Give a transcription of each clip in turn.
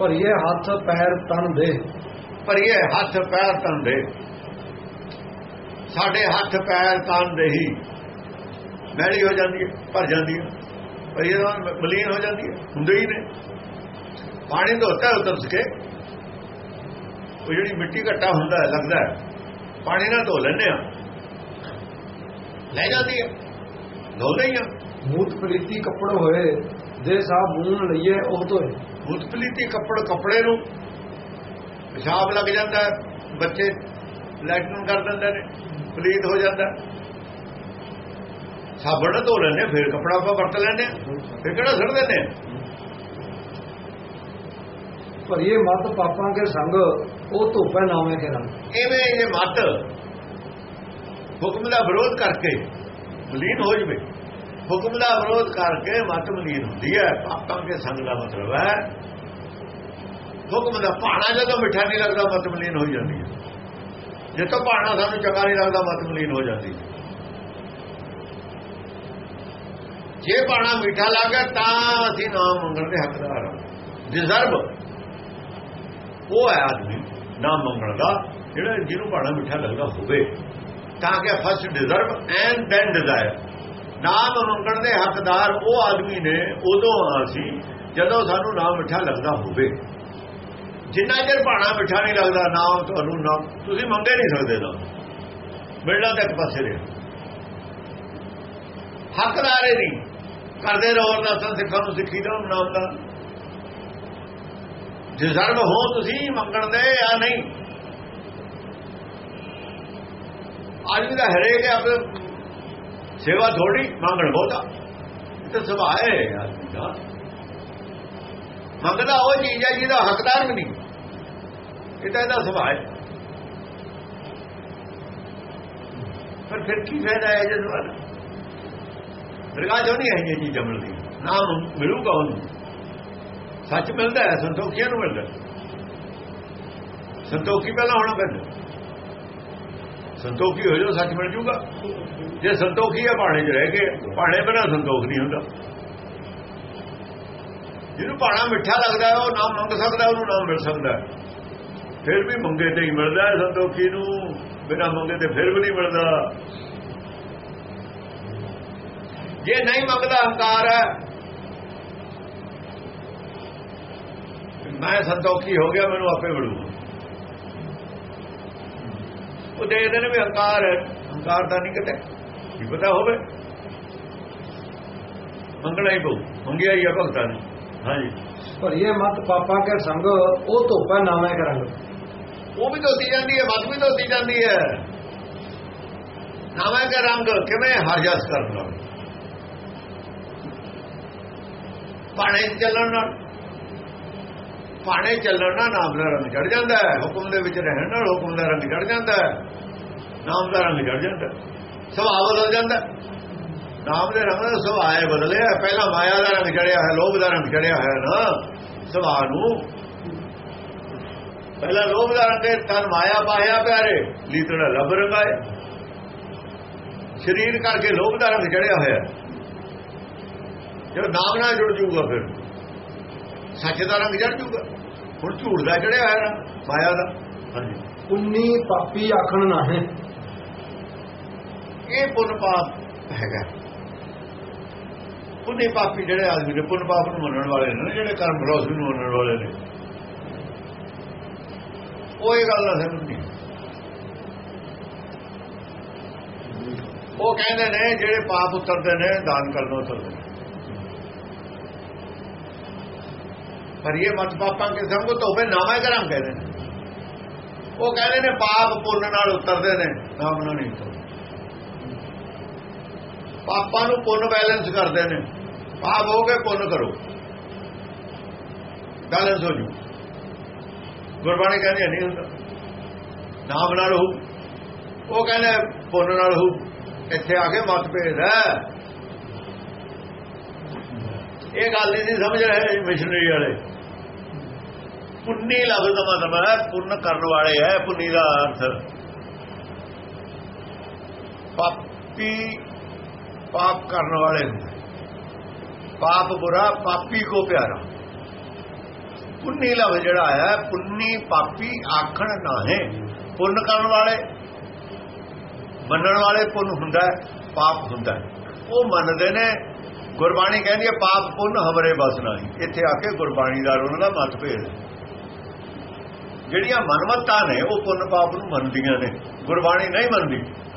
ਭਰੀਏ ਹੱਥ ਪੈਰ ਤਨ ਦੇ। ਭਰੀਏ ਹੱਥ ਪੈਰ ਤਨ ਦੇ। ਸਾਡੇ ਹੱਥ ਪੈਰ ਤਨ ਦੇ ਹੀ। ਮੈਲੀ ਹੋ ਜਾਂਦੀ ਹੈ ਭਰ ਜਾਂਦੀ ਹੈ। ਭਰੀਏ ਨਾਲ ਮਲੀਨ ਹੋ ਜਾਂਦੀ ਹੈ ਹੁੰਦੇ ਹੀ ਨੇ। ਪਾਣੀ ਧੋਤਾ ਉਤਰ ਸਕੇ। ਉਹ ਜਿਹੜੀ ਮਿੱਟੀ ਘੱਟਾ ਹੁੰਦਾ ਹੈ, ਲੱਗਦਾ ਹੈ, ਪਾਣੀ ਨਾਲ ਧੋ ਲੈਂਦੇ ਆ ਲੈ ਜਾਂਦੀ ਹੈ। ਧੋਦੇ ਹੀ ਆ ਮੂਤ ਪ੍ਰੀਤੀ ਕੱਪੜ ਹੋਏ ਦੇ ਸਾਹ ਬੂਨ ਲਈਏ ਉਹ ਤੋਏ ਮੁਤਪਲੀਤੀ ਕੱਪੜ ਕੱਪੜੇ ਨੂੰ ਪਿਸ਼ਾਬ ਲੱਗ ਜਾਂਦਾ ਬੱਚੇ ਲੈਟਰਨ ਕਰ ਦਿੰਦੇ ਨੇ ਪਲੀਤ ਹੋ ਜਾਂਦਾ। ਸਾਬਣ ਨਾਲ ਧੋ ਆ, ਫਿਰ ਕੱਪੜਾ ਆਪਾਂ ਵਰਤ ਆ ਫਿਰ ਕਿਹੜਾ ਸੜ ਦਿੰਦੇ ਆ ਭਰੀਏ ਮਤ ਪਾਪਾਂ ਕੇ ਸੰਗ ਉਹ ਧੋਪੇ ਨਾਵੇਂ ਕੇ ਰੰਗ। ਐਵੇਂ ਇਹ ਮਤ ਹੁਕਮ ਦਾ ਵਿਰੋਧ ਕਰਕੇ ਮਲੀਨ ਹੋ ਜਵੇ। ਹੁਕਮ ਦਾ ਵਿਰੋਧ ਕਰਕੇ ਮਤ ਮਲੀਨ ਹੁੰਦੀ ਹੈ। ਪਾਪਾਂ ਕੇ ਸੰਗ ਦਾ ਮਤਲਬ ਹੈ। ਹੁਕਮ ਦਾ ਪਾਣਾ ਜਦੋਂ ਮਿੱਠਾ ਨਹੀਂ ਲੱਗਦਾ, ਮਤ ਮਲੀਨ ਹੋ ਜਾਂਦੀ ਹੈ। ਜੇ ਤੋਂ ਪਾਣਾ ਸਾਨੂੰ ਚੰਗਾ ਨਹੀਂ ਲੱਗਦਾ, ਮਤ ਮਲੀਨ ਹੋ ਜਾਂਦੀ ਹੈ। ਜੇ ਪਾਣਾ ਮਿੱਠਾ ਲੱਗਾ ਤਾਂ ਅਸੀਂ ਨਾਮ ਮੰਗਣ ਦੇ ਹੱਕਦਾਰ ਹਾਂ। ਡਿਜ਼ਰਵ ਉਹ ਹੈ ਆਦਮੀ, ਨਾਮ ਮੰਗਣ ਦਾ, ਜਿਹੜਾ ਜਿਹਨੂੰ ਪਾਣਾ ਮਿੱਠਾ ਲੱਗਦਾ ਹੋਵੇ। ਤਾਂ ਕਿ first deserve and then desire ਨਾਮ ਮੰਗਣ ਦੇ ਹੱਕਦਾਰ ਉਹ ਆਦਮੀ ਨੇ ਉਦੋਂ ਅਸੀਂ, ਜਦੋਂ ਸਾਨੂੰ ਨਾਮ ਮਿੱਠਾ ਲੱਗਦਾ ਹੋਵੇ। ਜਿੰਨਾ ਚਿਰ ਭਾਣਾ ਮਿੱਠਾ ਨਹੀਂ ਲੱਗਦਾ ਨਾਮ ਤੁਹਾਨੂੰ ਨਾ ਤੁਸੀਂ ਮੰਗੇ ਨਹੀਂ ਸਕਦੇ ਨਾ। ਮਿਲਣਾ ਤਾਂ ਇੱਕ ਪਾਸੇ ਰਿਹਾ। ਹੱਕਦਾਰ ਹੈ ਨਹੀਂ। ਕਰਦੇ ਰਹੋ ਅਰਦਾਸਾਂ ਸਿੱਖਾਂ ਨੂੰ ਸਿੱਖੀ ਦਾ ਨਾਮ ਦਾ। ਡਿਜ਼ਰਵ ਹੋ ਤੁਸੀਂ, ਮੰਗਣ ਦੇ ਜਾਂ ਨਹੀਂ। ਆਦਮੀ ਦਾ ਹਰੇਕ ਆਪਣੇ ਸੇਵਾ ਥੋੜੀ ਮੰਗਣ ਬਹੁਤਾ। ਇਹ ਤਾਂ ਸੁਭਾਅ ਹੈ। ਆਦਮੀ ਦਾ ਮੰਗਦਾ ਉਹ ਚੀਜ਼ ਹੈ ਜਿਹਦਾ ਹੱਕਦਾਰ ਵੀ ਨਹੀਂ। ਇਹ ਤਾਂ ਇਹਦਾ ਸੁਭਾਅ ਹੈ। ਪਰ ਫਿਰ ਕੀ ਫਾਇਦਾ ਹੈ ਜੇ ਸਵਾਲ ਦਰਗਾਹ ਜੋ ਨਹੀਂ ਹੈ ਇਹ ਚੀਜ਼ ਮਿਲਦੀ ਨਾਮ ਮਿਲੂਗਾ ਉਹਨੂੰ। ਸੱਚ ਮਿਲਦਾ ਹੈ, ਸੰਤੋਖੀਆਂ ਨੂੰ ਮਿਲਦਾ ਸੰਤੋਖੀ ਪਹਿਲਾਂ ਹੋਣਾ ਪੈਂਦਾ। ਸੰਤੋਖੀ ਹੋ ਜਾਓ, ਸੱਚ ਮਿਲ ਜੂਗਾ ਜੇ ਸੰਤੋਖੀ ਹੈ ਬਾਣੇ 'ਚ ਰਹਿ ਕੇ ਬਾਣੇ ਬਿਨਾ ਸੰਤੋਖ ਨਹੀਂ ਹੁੰਦਾ। ਜਿਹਨੂੰ ਬਾਣਾ ਮਿੱਠਾ ਲੱਗਦਾ ਉਹ ਨਾਮ ਮੰਗ ਸਕਦਾ ਉਹਨੂੰ ਨਾਮ ਮਿਲ ਸਕਦਾ ਫਿਰ ਵੀ ਮੰਗੇ ਤੇ ਹੀ ਮਿਲਦਾ ਹੈ, ਸੰਤੋਖੀ ਨੂੰ। ਬਿਨਾ ਮੰਗੇ ਤੇ ਫਿਰ ਵੀ ਨਹੀਂ ਮਿਲਦਾ। ਜੇ ਨਹੀਂ ਮੰਗਦਾ, ਹੰਕਾਰ ਹੈ। ਮੈਂ ਸੰਤੋਖੀ ਹੋ ਗਿਆ, ਮੈਨੂੰ ਆਪੇ ਮਿਲੂ ਉਹ ਦੇਖਦੇ ਨੇ ਵੀ ਹੰਕਾਰ ਹੈ ਹੰਕਾਰ ਦਾ ਨਹੀਂ ਕਿਤੇ। ਕੀ ਪਤਾ ਹੋਵੇ। ਮੰਗਣਾ ਹੀ ਪਊ। ਮੰਗਿਆ ਹੀ ਆ ਭਗਤਾਂ ਨੇ। ਹਾਂਜੀ। ਭਰੀਏ ਮਤ ਪਾਪਾਂ ਕੇ ਸੰਗ ਉਹ ਧੋਪੇ ਨਾਵੇਂ ਕੇ ਰੰਗ ਉਹ ਵੀ ਧੋਤੀ ਜਾਂਦੀ ਹੈ ਮਤ ਵੀ ਧੋਤੀ ਜਾਂਦੀ ਹੈ। ਨਾਵੇਂ ਦਾ ਰੰਗ ਕਿਵੇਂ ਹਰਜਸ ਕਰਨ ਨਾਲ ਪਾਣੇ ਚੱਲਣ ਨਾਲ। ਪਾਣੇ ਚੱਲਣ ਨਾਲ ਨਾਮ ਦਾ ਰੰਗ ਚੜ ਜਾਂਦਾ ਹੈ। ਹੁਕਮ ਦੇ ਵਿੱਚ ਰਹਿਣ ਨਾਲ ਹੁਕਮ ਦਾ ਰੰਗ ਚੜ ਜਾਂਦਾ ਹੈ। ਨਾਮ ਦਾ ਰੰਗ ਚੜ ਜਾਂਦਾ ਸੁਭਾਅ ਬਦਲ ਜਾਂਦਾ। ਨਾਮ ਦੇ ਰੰਗ ਦਾ ਸੁਭਾਅ ਬਦਲਿਆ ਪਹਿਲਾਂ ਮਾਇਆ ਦਾ ਰੰਗ ਚੜਿਆ ਹੈ ਲੋਭ ਦਾ ਰੰਗ ਚੜਿਆ ਹੈ ਨਾ। ਸੁਭਾਅ ਨੂੰ। ਪਹਿਲਾਂ ਲੋਭ ਦਾ ਰੰਗ ਤਨ ਮਾਇਆ ਪਾਇਆ ਪਿਆਰੇ, ਲੀਤੜਾ ਲੱਭ ਰੰਗਾਏ। ਸਰੀਰ ਕਰਕੇ ਲੋਭ ਦਾ ਰੰਗ ਚੜਿਆ ਹੋਇਆ। ਹੈ। ਜਦੋਂ ਨਾਮ ਨਾਲ ਜੁੜ ਜਾਊਗਾ ਫਿਰ, ਸੱਚ ਦਾ ਰੰਗ ਚੜ ਜੂਗਾ ਹੁਣ ਝੂਠ ਦਾ ਚੜਿਆ ਹੋਇਆ ਰੰਗ ਮਾਇਆ ਦਾ। ਹਾਂਜੀ। ਉਨੀ ਪਾਪੀ ਆਖਣ ਨਾ ਹੈ। ਇਹ ਪੁੰਨ ਪਾਪ ਹੈਗਾ। ਪੁੰਨੇ ਪਾਪੀ ਜਿਹੜੇ ਆਦਮੀ ਨੇ ਪੁੰਨ ਪਾਪ ਨੂੰ ਮੰਨਣ ਵਾਲੇ ਨੇ ਨਾ, ਜਿਹੜੇ ਕਰਮ ਬਰੋਸ ਨੂੰ ਮੰਨਣ ਵਾਲੇ ਨੇ। ਉਹ ਇਹ ਗੱਲ ਨਾ ਸਮਝਦੀ ਉਹ ਕਹਿੰਦੇ ਨੇ ਜਿਹੜੇ ਪਾਪ ਉਤਰਦੇ ਨੇ ਦਾਨ ਕਰਨ ਉਤਰਦੇ ਨੇ। ਪਰ ਇਹ ਮਤ ਪਾਪਾਂ ਕੇ ਸੰਗ ਧੋਵੇ ਨਾਮਾ ਕਰਾਂ ਕਹਿੰਦੇ ਨੇ ਉਹ ਕਹਿੰਦੇ ਨੇ ਪਾਪ ਪੁੰਨ ਨਾਲ ਉਤਰਦੇ ਨੇ ਨਾਮ ਨਾਲ ਨਹੀਂ ਉਤਰਦੇ। ਪਾਪਾਂ ਨੂੰ ਪੁੰਨ ਬੈਲੈਂਸ ਕਰਦੇ ਨੇ। ਪਾਪ ਹੋ ਕੇ ਪੁੰਨ ਕਰੋ। ਬੈਲੈਂਸ ਹੋ ਜੂ। ਗੁਰਬਾਣੀ ਕਹਿੰਦੀ ਨਹੀਂ ਹੁੰਦਾ। ਨਾਮ ਨਾਲ ਹੋ ਉਹ ਕਹਿੰਦੇ ਪੁੰਨ ਨਾਲ ਹੋ ਇੱਥੇ ਆ ਕੇ ਮਤਭੇਦ ਹੈ। ਇਹ ਗੱਲ ਨਹੀਂ ਸੀ ਸਮਝ ਰਹੇ ਮਿਸ਼ਨਰੀ ਵਾਲੇ। ਪੁੰਨੀ ਲਫ਼ਜ਼ ਦਾ ਮਤਲਬ ਹੈ, ਪੁੰਨ ਕਰਨ ਵਾਲੇ ਹੈ, ਪੁੰਨੀ ਦਾ ਅਰਥ। ਪਾਪੀ ਪਾਪ ਕਰਨ ਵਾਲੇ ਹੁੰਦੇ ਪਾਪ ਬੁਰਾ ਪਾਪੀ ਕੋ ਪਿਆਰਾ। ਪੁੰਨੀ ਲਵ ਜਿਹੜਾ ਆਇਆ ਪੁੰਨੀ ਪਾਪੀ ਆਖਣ ਨਾਹੇ। ਪੁੰਨ ਕਰਨ ਵਾਲੇ ਮੰਨਣ ਵਾਲੇ ਪੁੰਨ ਹੁੰਦਾ ਹੈ, ਪਾਪ ਹੁੰਦਾ ਹੈ। ਉਹ ਮੰਨਦੇ ਨੇ ਗੁਰਬਾਣੀ ਕਹਿੰਦੀ ਹੈ ਪਾਪ ਪੁੰਨ ਹਮਰੇ ਬਸ ਨਹੀਂ। ਇੱਥੇ ਆ ਕੇ ਗੁਰਬਾਣੀ ਦਾ ਉਹਨਾਂ ਦਾ ਮਤਭੇਦ ਹੈ। ਜਿਹੜੀਆਂ ਮਨਮਤਾਂ ਨੇ ਉਹ ਪੁੰਨ ਪਾਪ ਨੂੰ ਮੰਨਦੀਆਂ ਨੇ। ਗੁਰਬਾਣੀ ਨਹੀਂ ਮੰਨਦੀ।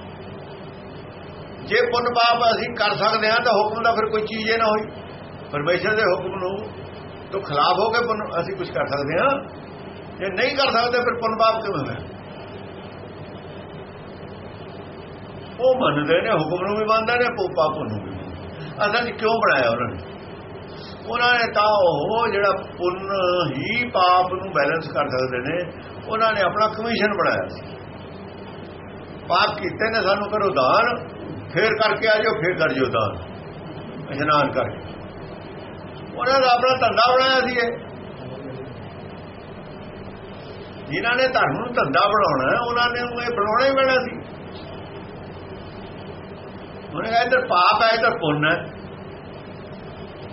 ਜੇ ਪੁੰਨ ਪਾਪ ਅਸੀਂ ਕਰ ਸਕਦੇ ਹਾਂ, ਤਾਂ ਹੁਕਮ ਦਾ ਫਿਰ ਕੋਈ ਚੀਜ਼ ਇਹ ਨਾ ਹੋਈ। ਪਰਮੇਸ਼ਰ ਦੇ ਹੁਕਮ ਨੂੰ ਤੋਂ ਖਿਲਾਫ ਹੋ ਕੇ ਪੁੰਨ ਅਸੀਂ ਕੁਝ ਕਰ ਸਕਦੇ ਹਾਂ। ਜੇ ਨਹੀਂ ਕਰ ਸਕਦੇ, ਫਿਰ ਪੁੰਨ ਪਾਪ ਕਿਵੇਂ ਹੋਇਆ ਉਹ ਮੰਨਦੇ ਨੇ, ਹੁਕਮ ਨੂੰ ਵੀ ਮੰਨਦੇ ਨੇ ਪੋ- ਪਾਪ ਨੂੰ ਵੀ ਮੰਨਦੇ। ਅਸਲ 'ਚ ਕਿਉਂ ਬਣਾਇਆ ਉਹਨਾਂ ਨੇ? ਉਹਨਾਂ ਨੇ ਤਾਂ ਉਹ ਜਿਹੜਾ ਪੁੰਨ ਹੀ ਪਾਪ ਨੂੰ ਬੈਲੈਂਸ ਕਰ ਸਕਦੇ ਨੇ, ਉਹਨਾਂ ਨੇ ਆਪਣਾ ਕਮਿਸ਼ਨ ਬਣਾਇਆ ਸੀ। ਪਾਪ ਕੀਤੇ ਨੇ ਸਾਨੂੰ ਕਰੋ ਦਾਨ ਫੇਰ ਕਰਕੇ ਆ ਜਾਓ ਫੇਰ ਕਰ ਜਿਓ ਦਾਨ ਇਸ਼ਨਾਨ ਕਰਕੇ। ਉਹਨਾਂ ਦਾ ਆਪਣਾ ਧੰਦਾ ਬਣਾਇਆ ਸੀ ਇਹ। ਜਿਨ੍ਹਾਂ ਨੇ ਧਰਮ ਨੂੰ ਧੰਦਾ ਬਣਾਉਣਾ, ਉਹਨਾਂ ਨੇ ਉਹ ਇਹ ਬਣਾਉਣਾ ਹੀ ਪੈਣਾ ਸੀ। ਉਹਨੇ ਕਿਹਾ, ਇੱਧਰ ਪਾਪ ਹੈ, ਇੱਧਰ ਪੁੰਨ ਹੈ।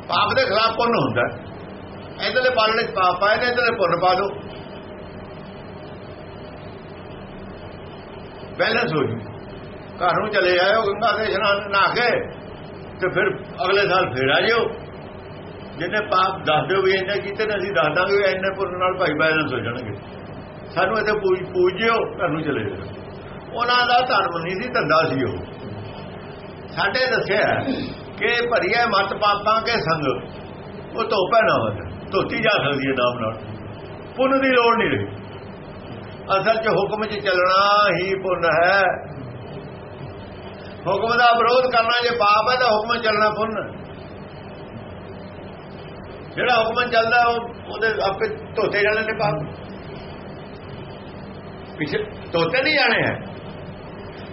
ਪਾਪ ਦੇ ਖਿਲਾਫ ਪੁੰਨ ਹੁੰਦਾ ਹੈ। ਇੱਧਰਲੇ ਪਾਲਣੇ ਪਾਪ ਆਏ ਨੇ, ਇੱਧਰਲੇ ਪੁੰਨ ਪਾ ਦੋ ਬੈਲੈਂਸ ਹੋ ਜੂ। ਘਰ ਨੂੰ ਚਲੇ ਆਇਓ, ਗੰਗਾ ਦੇ ਇਸ਼ਨਾਨ ਨਹਾ ਕੇ, ਤੇ ਫਿਰ ਅਗਲੇ ਸਾਲ ਫੇਰ ਆ ਜਿਓ। ਜਿੰਨੇ ਪਾਪ ਦੱਸ ਦਿਓ ਵੀ ਇੰਨੇ ਕੀਤੇ ਨੇ, ਅਸੀਂ ਦੱਸ ਦਾਂਗੇ ਵੀ ਇੰਨੇ ਪੁੰਨ ਨਾਲ ਭਾਈ ਬੈਲੈਂਸ ਹੋ ਜਾਣਗੇ। ਸਾਨੂੰ ਇੱਥੇ ਪੂਜ ਪੂਜਿਓ, ਘਰ ਨੂੰ ਚਲੇ ਜਾਓ ਉਹਨਾਂ ਦਾ ਧਰਮ ਨਹੀਂ ਸੀ, ਧੰਦਾ ਸੀ ਉਹ। ਸਾਡੇ ਦੱਸਿਆ ਕਿ ਭਰੀਏ ਮਤ ਪਾਪਾਂ ਕੇ ਸੰਗ, ਉਹ ਧੋਪੈ ਨਾ ਹੋਵੇ, ਧੋਤੀ ਜਾ ਸਕਦੀ ਹੈ ਨਾਮ ਨਾਲ। ਪੁੰਨ ਦੀ ਲੋੜ ਨਹੀਂ ਰਹੀ। ਅਸਲ 'ਚ ਹੁਕਮ 'ਚ ਚੱਲਣਾ ਹੀ ਪੁੰਨ ਹੈ। ਹੁਕਮ ਦਾ ਵਿਰੋਧ ਕਰਨਾ ਜੇ ਪਾਪ ਹੈ ਤਾਂ ਹੁਕਮ ਚੱਲਣਾ ਪੁੰਨ। ਹੈ। ਜਿਹੜਾ ਹੁਕਮ ਚੱਲਦਾ ਉਹ ਉਹਦੇ ਆਪੇ ਧੋਤੇ ਜਾਣੇ ਨੇ ਪਾਪ। ਪਿਛੇ ਧੋਤੇ ਨਹੀਂ ਜਾਣੇ ਹੈ।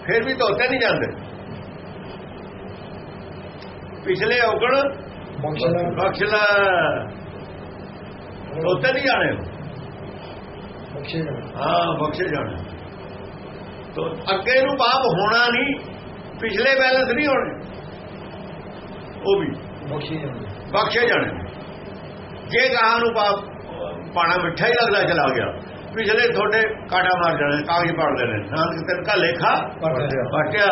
ਫਿਰ ਵੀ ਧੋਤੇ ਨਹੀਂ ਜਾਂਦੇ। ਪਿਛਲੇ ਔਗਣ ਬਖਸ਼ਣਾ। ਬਖਸ਼ ਲੈ ਧੋਤੇ ਨਹੀਂ ਜਾਣੇ। ਬਖਸ਼ਣਾ ਹਾਂ ਬਖਸ਼ੇ ਜਾਣੇ। ਤੋ ਅੱਗੇ ਨੂੰ ਪਾਪ ਹੋਣਾ ਨਹੀਂ। ਪਿਛਲੇ ਬੈਲੈਂਸ ਨਹੀਂ ਹੋਣੇ। ਉਹ ਵੀ। ਬਖਸ਼ੀ ਜਾਣੇ। ਜੇ ਗਾਹਾਂ ਨੂੰ ਪਾਪ ਪਾਣਾ ਮਿੱਠਾ ਹੀ ਲੱਗਦਾ ਚਲਾ ਗਿਆ। ਪਿਛਲੇ ਤੁਹਾਡੇ ਕਾਟਾ ਮਾਰ ਜਾਣੇ ਕਾਗਜ਼ ਪੜਦੇ ਨੇ ਨਾਨਕ ਤਿਨ ਕਾ ਲੇਖਾ ਪਟਿਆ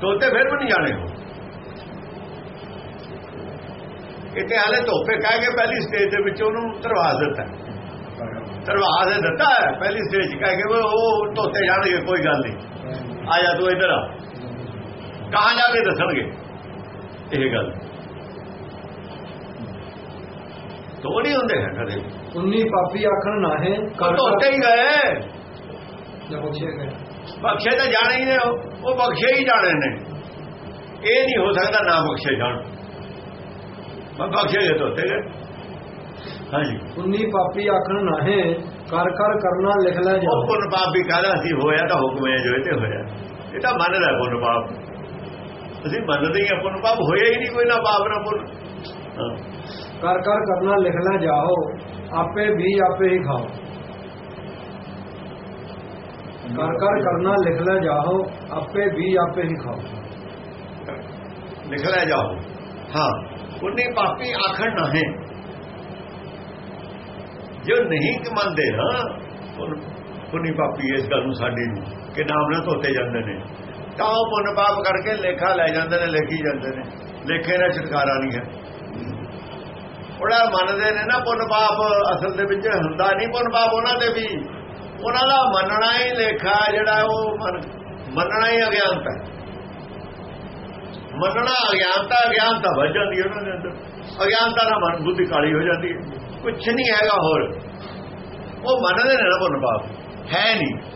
ਤੋਤੇ ਫਿਰ ਵੀ ਨਹੀਂ ਜਾਣੇ। ਇੱਥੇ ਹਾਲੇ ਧੋਪੇ ਕਹਿ ਕੇ ਪਹਿਲੀ ਸਟੇਜ ਦੇ ਵਿੱਚ ਉਹਨੂੰ ਧਰਵਾ ਦਿੱਤਾ। ਧਰਵਾ ਦੇ ਦਿੱਤਾ ਪਹਿਲੀ ਸਟੇਜ ਕਹਿ ਕੇ ਉਹ ਧੋਤੇ ਜਾਣਗੇ ਕੋਈ ਗੱਲ ਨਹੀਂ। ਆ ਜਾ ਤੂੰ ਇੱਧਰ ਆ। ਕਹਾਂ ਜਾ ਕੇ ਦੱਸਣਗੇ? ਇਹ ਗੱਲ। ਨਹੀਂ ਹੁੰਦੇ ਹੈ ਕਦੇ। ਉਨੀ ਪਾਪੀ ਆਖਣ ਨਾਹੇ ਉਹ ਧੋਤੇ ਹੀ ਗਏ। ਜਾਂ ਬਖਸ਼ੇ ਗਏ। ਬਖਸ਼ੇ ਤਾਂ ਜਾਣੇ ਹੀ ਨੇ ਉਹ। ਬਖਸ਼ੇ ਹੀ ਜਾਣੇ ਨੇ। ਇਹ ਨਹੀਂ ਹੋ ਸਕਦਾ ਨਾ ਬਖਸ਼ੇ ਜਾਣ। ਮੈਂ ਬਖਸ਼ੇ ਗਏ ਧੋਤੇ ਗਏ ਹਾਂਜੀ। ਉਨੀ ਪਾਪੀ ਆਖਣ ਨਾਹੇ ਕਰ ਕਰ ਕਰਨਾ ਲਿਖ ਲੈ ਜਾ ਉਹ ਪੁੰਨ ਪਾਪ ਕਹਦਾ ਸੀ ਹੋਇਆ ਤਾਂ ਹੁਕਮ ਹੈ ਜੋ ਇਹ ਤੇ ਹੋਇਆ। ਇਹ ਤਾਂ ਮੰਨਦਾ ਪੁੰਨ ਪਾਪ। ਅਸੀਂ ਮੰਨਦੇ ਹੀ ਹਾਂ ਪੁੰਨ ਪਾਪ ਹੋਇਆ ਹੀ ਨਹੀਂ ਕੋਈ ਨਾ ਪਾਪ ਨਾ ਪੁੰਨ। ਹਾਂ। ਕਰ ਕਰ ਕਰਨਾ ਲਿਖ ਲੈ ਜਾਓ। ਆਪੇ ਵੀ ਆਪੇ ਹੀ ਖਾਓ। ਕਰ ਕਰ ਕਰਨਾ ਲਿਖ ਲੈ ਜਾਓ। ਆਪੇ ਵੀ ਆਪੇ ਹੀ ਖਾਓ। ਲਿਖ ਲੈ ਜਾਓ। ਹਾਂ। ਪੁੰਨੀ ਪਾਪੀ ਆਖਣ ਨਾ ਹੈ। ਜੋ ਨਹੀਂ ਕਿ ਮੰਨਦੇ ਨਾ ਪੁੰਨ- ਪੁੰਨੀ ਪਾਪੀ ਇਸ ਗੱਲ ਨੂੰ ਸਾਡੀ ਨੂੰ ਕਿ ਨਾਮ ਨਾ ਧੋਤੇ ਜਾਂਦੇ ਨੇ। ਤਾਂ ਉਹ ਪੁੰਨ ਪਾਪ ਕਰਕੇ ਲੇਖਾ ਲੈ ਜਾਂਦੇ ਨੇ, ਲਿਖੀ ਜਾਂਦੇ ਨੇ। ਲੇਖੇ ਦਾ ਛੁਟਕਾਰਾ ਨਹੀਂ ਹੈ। ਉਹਦਾ ਮੰਨਦੇ ਨੇ ਨਾ ਪੁੰਨ ਪਾਪ ਅਸਲ ਦੇ ਵਿੱਚ ਹੁੰਦਾ ਨਹੀਂ ਪੁੰਨ ਪਾਪ ਉਹਨਾਂ ਦੇ ਵੀ। ਉਹਨਾਂ ਦਾ ਮੰਨਣਾ ਹੀ ਲੇਖਾ ਜਿਹੜਾ ਉਹ ਮੰਨਣਾ ਹੀ ਅਗਿਆਨਤਾ ਮੰਨਣਾ ਅਗਿਆਨਤਾ ਅਗਿਆਨਤਾ ਵੱਜ ਜਾਂਦੀ ਹੈ ਉਹਨਾਂ ਦੇ ਅੰਦਰ। ਅਗਿਆਨਤਾ ਨਾਲ ਮਨ ਬੁੱਧੀ ਕਾਲੀ ਹੋ ਜਾਂਦੀ ਹੈ। ਕੁਝ ਨਹੀਂ ਹੈਗਾ ਹੋਰ। ਉਹ ਮੰਨਦੇ ਨੇ ਨਾ ਪੁੰਨ ਪਾਪ ਹੈ ਨਹੀਂ।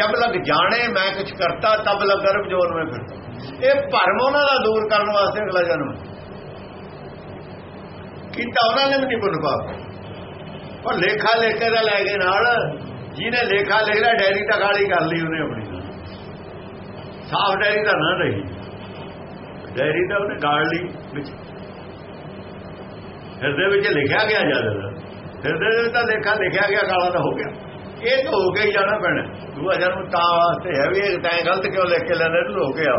ਜਬ ਲਗ ਜਾਣੇ, ਮੈਂ ਕੁਝ ਕਰਤਾ, ਤਬ ਲਗ ਗਰਭ ਜੋਨ ਮੈਂ ਫਿਰਦਾ। ਇਹ ਭਰਮ ਉਹਨਾਂ ਦਾ ਦੂਰ ਕਰਨ ਵਾਸਤੇ ਅਗਲਾ ਜਨਮ ਕੀਤਾ ਉਹਨਾਂ ਨੇ ਵੀ ਨਹੀਂ ਪੁੰਨ ਪਾਪ। ਪਰ ਲੇਖਾ ਲੇਖੇ ਦਾ ਲੈ ਕੇ ਨਾਲ ਜਿਹਨੇ ਲੇਖਾ ਲਿਖ ਲਿਆ ਡੈਰੀ ਤਾਂ ਖਾਲੀ ਕਰ ਲਈ ਉਹਨੇ ਆਪਣੀ। ਸਾਫ਼ ਡੈਰੀ ਤਾਂ ਨਾ ਰਹੀ। ਡੈਰੀ ਤਾਂ ਉਹਨੇ ਗਾਲ ਲਈ ਵਿੱਚ। ਹਿਰਦੇ ਵਿੱਚ ਲਿਖਿਆ ਗਿਆ ਜਦ। ਹਿਰਦੇ ਵਿੱਚ ਤਾਂ ਲੇਖਾ ਲਿਖਿਆ ਗਿਆ ਕਾਲਾ ਤਾਂ ਹੋ ਗਿਆ। ਇਹ ਤਾਂ ਹੋ ਕੇ ਹੀ ਜਾਣਾ ਪੈਣਾ। ਦੂਆ ਜਨਮ ਤਾਂ ਵਾਸਤੇ ਹੈ ਵੀ ਇਹ ਤੈਂ ਗਲਤ ਕਿਉਂ ਲਿਖ ਕੇ ਲੈਣਾ ਤੂੰ ਹੋ ਕੇ ਆ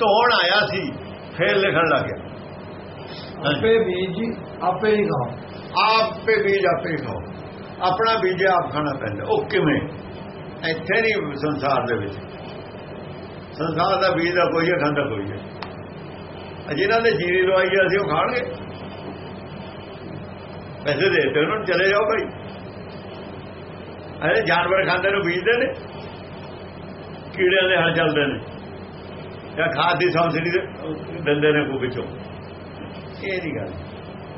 ਧੋਣ ਆਇਆ ਸੀ ਫੇਰ ਲਿਖਣ ਲੱਗ ਗਿਆ। ਆਪੇ ਬੀਜ ਆਪੇ ਹੀ ਖਾਓ। ਆਪੇ ਬੀਜ ਆਪੇ ਖਾਓ। ਆਪਣਾ ਬੀਜ ਆਪ ਖਾਣਾ ਪੈਂਦਾ। ਉਹ ਕਿਵੇਂ? ਇੱਥੇ ਨਹੀਂ ਸੰਸਾਰ ਦੇ ਵਿੱਚ। ਸੰਸਾਰ ਦਾ ਬੀਜ ਦਾ ਕੋਈ ਹੈ ਖਾਂਦਾ ਕੋਈ ਹੈ। ਜਿਨ੍ਹਾਂ ਦੇ ਜੀਰੀ ਲਵਾਈ ਹੈ ਅਸੀਂ ਉਹ ਖਾਣਗੇ। ਪੈਸੇ ਦੇ ਤੇ ਉਹਨਾਂ ਨੂੰ ਚਲੇ ਜਾਓ ਭਾਈ। ਅਰੇ ਜਾਨਵਰ ਖਾਂਦੇ ਨੂੰ ਬੀਜਦੇ ਨੇ। ਕੀੜਿਆਂ ਦੇ ਹਲ ਚੱਲਦੇ ਨੇ। ਜਾਂ ਖਾਦ ਦੀ ਸਬਸਿਡੀ ਦਿੰਦੇ ਨੇ ਕੋਈ ਵਿੱਚੋਂ। ਇਹ ਨਹੀਂ ਗੱਲ।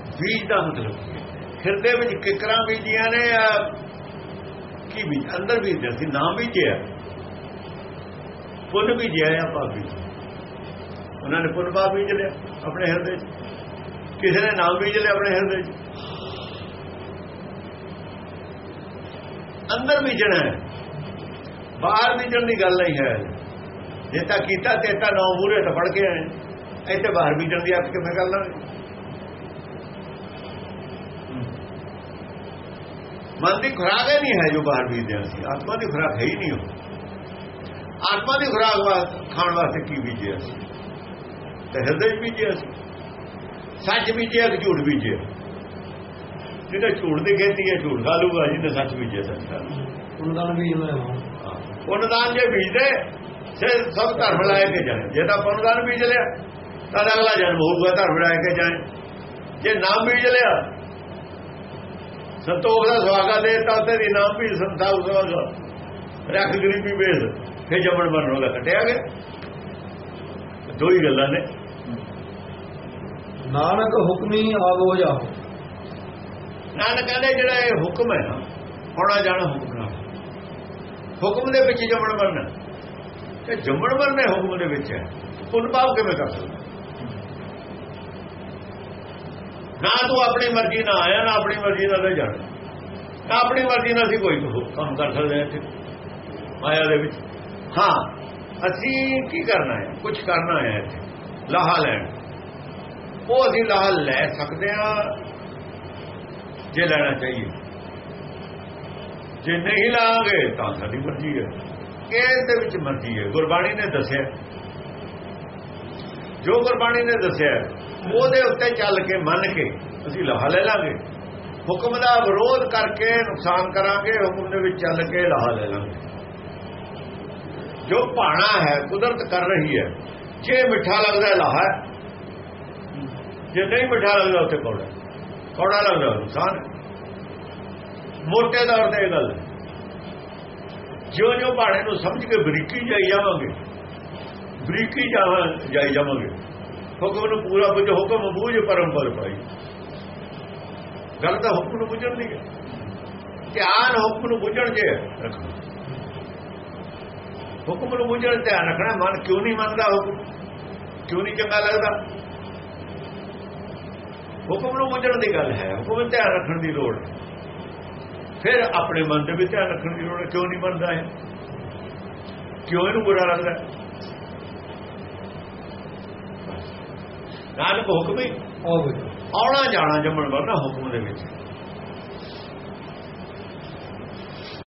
ਬੀਜ ਦਾ ਮਤਲਬ ਕੀ ਹੈ? ਹਿਰਦੇ ਵਿੱਚ ਕਿਕਰਾਂ ਬੀਜੀਆਂ ਨੇ ਜਾਂ ਕੀ ਬੀਜ ਅੰਦਰ ਬੀਜਦੇ ਸੀ, ਨਾਮ ਬੀਜਿਆ। ਪੁੰਨ ਬੀਜਿਆ ਜਾਂ ਪਾਪ ਬੀਜਿਆ। ਉਹਨਾਂ ਨੇ ਪੁੰਨ ਪਾਪ ਬੀਜ ਲਿਆ ਆਪਣੇ ਹਿਰਦੇ 'ਚ। ਕਿਸੇ ਨੇ ਨਾਮ ਬੀਜ ਲਿਆ ਆਪਣੇ ਹਿਰਦੇ 'ਚ। ਅੰਦਰ ਬੀਜਣਾ ਬਾਹਰ ਬੀਜਣ ਦੀ ਗੱਲ ਨਹੀਂ ਹੈ। ਜੇ ਤਾਂ ਕੀਤਾ ਤੇ ਤਾਂ ਨੌ ਮੂਰੇ ਤਾਂ ਫੜ ਕੇ ਆਏ। ਇੱਥੇ ਬਾਹਰ ਬੀਜਣ ਦੀ ਆਪ ਕਿਵੇਂ ਗੱਲ ਆ ਮਨ ਦੀ ਖੁਰਾਕ ਹੀ ਨਹੀਂ ਹੈ ਜੋ ਬਾਹਰ ਬੀਜਦੇ ਸੀ। ਆਤਮਾ ਦੀ ਖੁਰਾਕ ਹੈ ਹੀ ਨਹੀਂ ਉਹ। ਆਤਮਾ ਦੀ ਖੁਰਾਕ ਵਾਸਤੇ ਖਾਣ ਵਾਸਤੇ ਕੀ ਬੀਜਿਆ ਸੀ? ਤੇ ਹਿਰਦੇ ਵਿੱਚ ਬੀਜਿਆ ਸੀ। ਸੱਚ ਬੀਜਿਆ ਕਿ ਝੂਠ ਬੀਜਿਆ? ਜਿਹੜਾ ਝੂਠ ਦੀ ਖੇਤੀ ਹੈ ਝੂਠ ਖਾ ਲੂਗਾ ਜਿਹਨੇ ਸੱਚ ਬੀਜਿਆ ਸੱਚ ਖਾ ਉਹਨਾਂ ਨੂੰ ਵੀ ਮੈਂ ਪੁੰਨਦਾਨ ਜੇ ਬੀਜਦੇ ਸੇ ਸਭ ਧਰਮ ਲਾਏ ਕੇ ਜਾਏ ਜੇ ਤਾਂ ਪੁੰਨਦਾਨ ਬੀਜ ਲਿਆ ਤਾਂ ਅਗਲਾ ਜਨਮ ਹੋਊਗਾ ਧਰਮ ਲਾਏ ਕੇ ਜਾਏ ਜੇ ਨਾਮ ਬੀਜ ਲਿਆ ਸੰਤੋਖ ਦਾ ਸਵਾਗਾ ਦੇਤਾ ਤੇਰੀ ਨਾਮ ਵੀ ਸੰਤਾਉ ਸਵਾਗਾ ਰੱਖ ਗਰੀਬੀ ਵੇਸ ਫੇ ਜਮਣ ਮਰਨ ਹੋਗਾ ਕਟਿਆ ਗਿਆ। ਦੋ ਹੀ ਗੱਲਾਂ ਨੇ। ਨਾਨਕ ਹੁਕਮੀ ਆਗੋ ਜਾ ਨਾਨਕ ਕਹਿੰਦੇ ਜਿਹੜਾ ਇਹ ਹੁਕਮ ਹੈ ਨਾ ਹੋਣਾ ਜਾਣਾ ਹੁਕਮ ਨਾਲ। ਹੁਕਮ ਦੇ ਵਿੱਚ ਜੰਮਣ ਮਰਨਾ। ਤੇ ਜੰਮਣ ਮਰਨਾ ਹੁਕਮ ਦੇ ਵਿੱਚ ਹੈ। ਪੁੰਨ ਪਾਪ ਕਿਵੇਂ ਕਰ ਸਕਦਾ? ਨਾ ਤੂੰ ਆਪਣੀ ਮਰਜ਼ੀ ਨਾਲ ਆਇਆ, ਨਾ ਆਪਣੀ ਮਰਜ਼ੀ ਨਾਲ ਲੈ ਜਾਣਾ। ਨਾ ਆਪਣੀ ਮਰਜ਼ੀ ਨਾਲ ਅਸੀਂ ਕੋਈ ਕੰਮ ਕਰ ਸਕਦੇ ਹਾਂ ਇੱਥੇ, ਮਾਇਆ ਦੇ ਵਿੱਚ। ਹਾਂ, ਅਸੀਂ ਕੀ ਕਰਨਾ ਹੈ? ਕੁਝ ਕਰਨਾ ਹੈ ਇੱਥੇ। ਲਾਹਾ ਲੈਣ। ਉਹ ਅਸੀਂ ਲਾਹਾ ਲੈ ਸਕਦੇ ਹਾਂ ਜੇ ਲੈਣਾ ਚਾਹੀਏ। ਜੇ ਨਹੀਂ ਲਾਂਗੇ ਤਾਂ ਸਾਡੀ ਮਰਜ਼ੀ ਹੈ। ਇਹ ਦੇ ਵਿੱਚ ਮਰਜ਼ੀ ਹੈ। ਗੁਰਬਾਣੀ ਨੇ ਦੱਸਿਆ। ਜੋ ਗੁਰਬਾਣੀ ਨੇ ਦੱਸਿਆ, ਉਹਦੇ ਉੱਤੇ ਚੱਲ ਕੇ ਮੰਨ ਕੇ ਅਸੀਂ ਲਾਹਾ ਲੈ ਲਾਂਗੇ। ਹੁਕਮ ਦਾ ਵਿਰੋਧ ਕਰਕੇ ਨੁਕਸਾਨ ਕਰਾਂਗੇ, ਹੁਕਮ ਦੇ ਵਿੱਚ ਚੱਲ ਕੇ ਲਾਹਾ ਲੈ ਲਾਂਗੇ। ਜੋ ਭਾਣਾ ਹੈ, ਕੁਦਰਤ ਕਰ ਰਹੀ ਹੈ, ਜੇ ਮਿੱਠਾ ਲੱਗਦਾ ਲਾਹਾ ਜੇ ਨਹੀਂ ਮਿੱਠਾ ਲੱਗਦਾ, ਉੱਥੇ ਕੌੜਾ ਕੌੜਾ ਲੱਗਦਾ ਨੁਕਸਾਨ ਹੈ ਮੋਟੇ ਤੌਰ ਤੇ ਇਹ ਗੱਲ। ਹੈ। ਜਿਉਂ ਜਿਉਂ ਬਾਣੇ ਨੂੰ ਸਮਝ ਕੇ ਬਰੀਕੀ ਜਾਈ ਜਾਵਾਂਗੇ, ਬਰੀਕੀ ਜਾਵਾਂ ਜਾਈ ਜਾਵਾਂਗੇ। ਹੁਕਮ ਨੂੰ ਪੂਰਾ ਬੁੱਝ, ਹੁਕਮ ਬੂਝ ਪਰੰਪਰ ਪਾਈ। ਗੱਲ ਤਾਂ ਹੁਕਮ ਨੂੰ ਬੁੱਝਣ ਦੀ ਹੈ। ਧਿਆਨ ਹੁਕਮ ਨੂੰ ਬੁੱਝਣ ਜੇ ਰੱਖਣਾ। ਹੁਕਮ ਨੂੰ ਬੁੱਝਣ ਧਿਆਨ ਰੱਖਣਾ, ਮਨ ਕਿਉਂ ਨਹੀਂ ਮੰਨਦਾ ਹੁਕਮ? ਕਿਉਂ ਨਹੀਂ ਚੰਗਾ ਲੱਗਦਾ? ਹੁਕਮ ਨੂੰ ਬੁੱਝਣ ਦੀ ਗੱਲ ਹੈ ਹੁਕਮ ਧਿਆਨ ਰੱਖਣ ਦੀ ਲੋੜ ਹੈ। ਫਿਰ ਆਪਣੇ ਮਨ ਤੇ ਵੀ ਧਿਆਨ ਰੱਖਣ ਦੀ ਲੋੜ ਹੈ ਕਿਉਂ ਨਹੀਂ ਮੰਨਦਾ ਹੈ ਕਿਉਂ ਇਹਨੂੰ ਬੁਰਾ ਲੱਗਦਾ ਹੈ? ਨਾਨਕ ਹੁਕਮ ਹੀ ਆਉਣਾ ਜਾਣਾ ਜੰਮਣ ਵਰਨਾ ਹੁਕਮ ਦੇ ਵਿੱਚ।